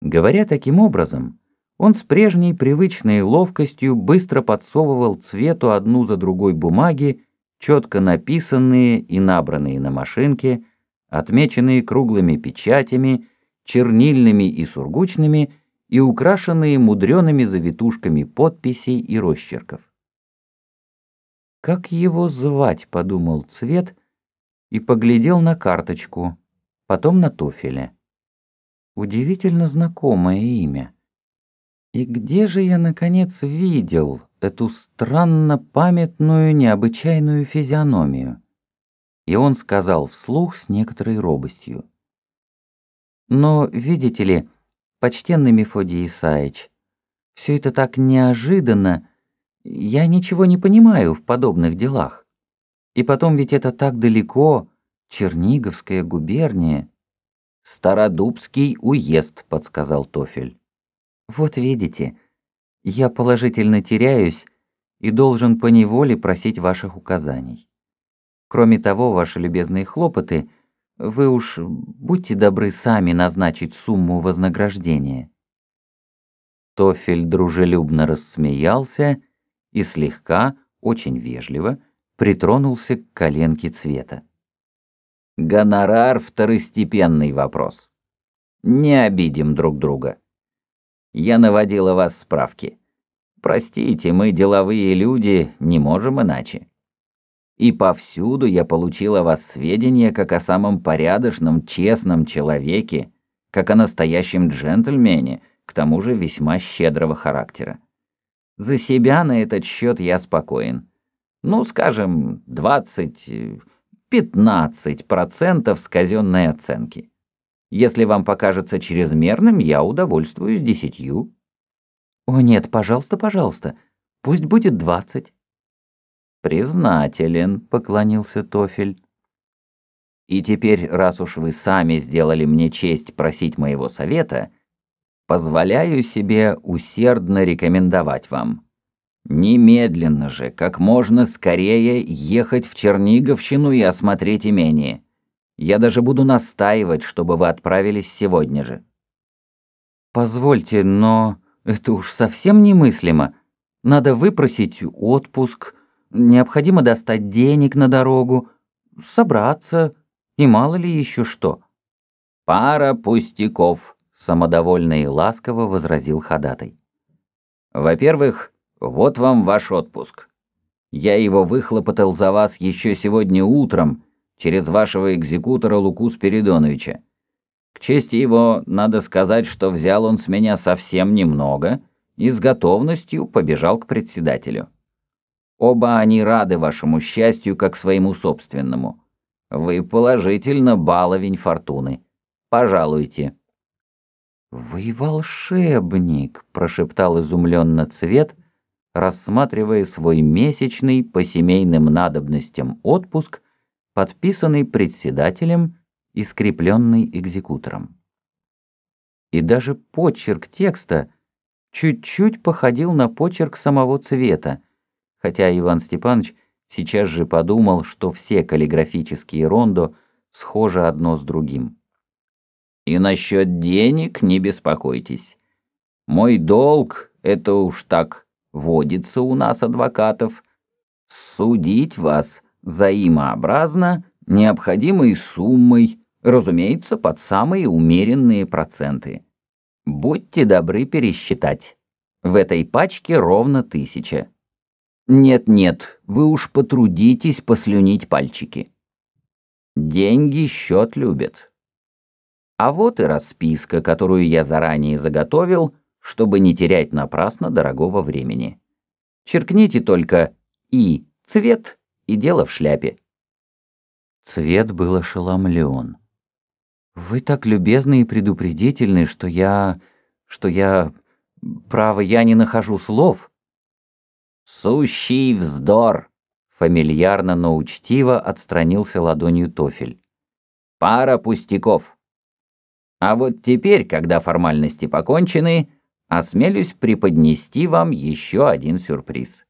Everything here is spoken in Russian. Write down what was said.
Говоря таким образом, он с прежней привычной ловкостью быстро подсовывал цвету одну за другой бумаги, четко написанные и набранные на машинке, отмеченные круглыми печатями, чернильными и сургучными и украшенные мудреными завитушками подписей и росчерков. «Как его звать?» — подумал Цвет и поглядел на карточку, потом на Тофеля. Удивительно знакомое имя. И где же я, наконец, видел эту странно памятную, необычайную физиономию? И он сказал вслух с некоторой робостью. Но, видите ли, почтенный Мефодий Исаевич, все это так неожиданно, я ничего не понимаю в подобных делах. И потом ведь это так далеко, Черниговская губерния. Стародубский уезд, подсказал Тофель. Вот видите, я положительно теряюсь и должен по неволе просить ваших указаний. Кроме того, ваши любезные хлопоты, вы уж будьте добры сами назначить сумму вознаграждения. Тофель дружелюбно рассмеялся и слегка, очень вежливо, притронулся к коленке цвета. Гонорар — второстепенный вопрос. Не обидим друг друга. Я наводила вас справки. Простите, мы деловые люди, не можем иначе. И повсюду я получила вас сведения как о самом порядочном, честном человеке, как о настоящем джентльмене, к тому же весьма щедрого характера. За себя на этот счет я спокоен. Ну, скажем, 20-15% с казенной оценки. Если вам покажется чрезмерным, я удовольствуюсь десятью. О нет, пожалуйста, пожалуйста, пусть будет двадцать. Признателен, поклонился Тофель. И теперь, раз уж вы сами сделали мне честь просить моего совета, позволяю себе усердно рекомендовать вам. Немедленно же, как можно скорее ехать в Черниговщину и осмотреть имение. Я даже буду настаивать, чтобы вы отправились сегодня же. Позвольте, но это уж совсем немыслимо. Надо выпросить отпуск, необходимо достать денег на дорогу, собраться и мало ли еще что. Пара пустяков, самодовольно и ласково возразил ходатай. Во-первых, вот вам ваш отпуск. Я его выхлопотал за вас еще сегодня утром через вашего экзекутора Луку Спиридоновича. К чести его, надо сказать, что взял он с меня совсем немного и с готовностью побежал к председателю. Оба они рады вашему счастью, как своему собственному. Вы положительно баловень фортуны. Пожалуйте. «Вы волшебник!» — прошептал изумленно Цвет, рассматривая свой месячный по семейным надобностям отпуск, подписанный председателем и скрепленный экзекутором. И даже почерк текста чуть-чуть походил на почерк самого Цвета, хотя Иван Степанович сейчас же подумал, что все каллиграфические рондо схожи одно с другим. И насчет денег не беспокойтесь. Мой долг — это уж так водится у нас, адвокатов. Судить вас взаимообразно необходимой суммой, разумеется, под самые умеренные проценты. Будьте добры пересчитать. В этой пачке ровно тысяча. Нет-нет, вы уж потрудитесь послюнить пальчики. Деньги счет любят. А вот и расписка, которую я заранее заготовил, чтобы не терять напрасно дорогого времени. Черкните только «и» цвет и дело в шляпе. Цвет был ошеломлен. «Вы так любезны и предупредительны, что я... что я... право, я не нахожу слов». «Сущий вздор!» — фамильярно, но учтиво отстранился ладонью Тофель. «Пара пустяков. А вот теперь, когда формальности покончены, осмелюсь преподнести вам еще один сюрприз.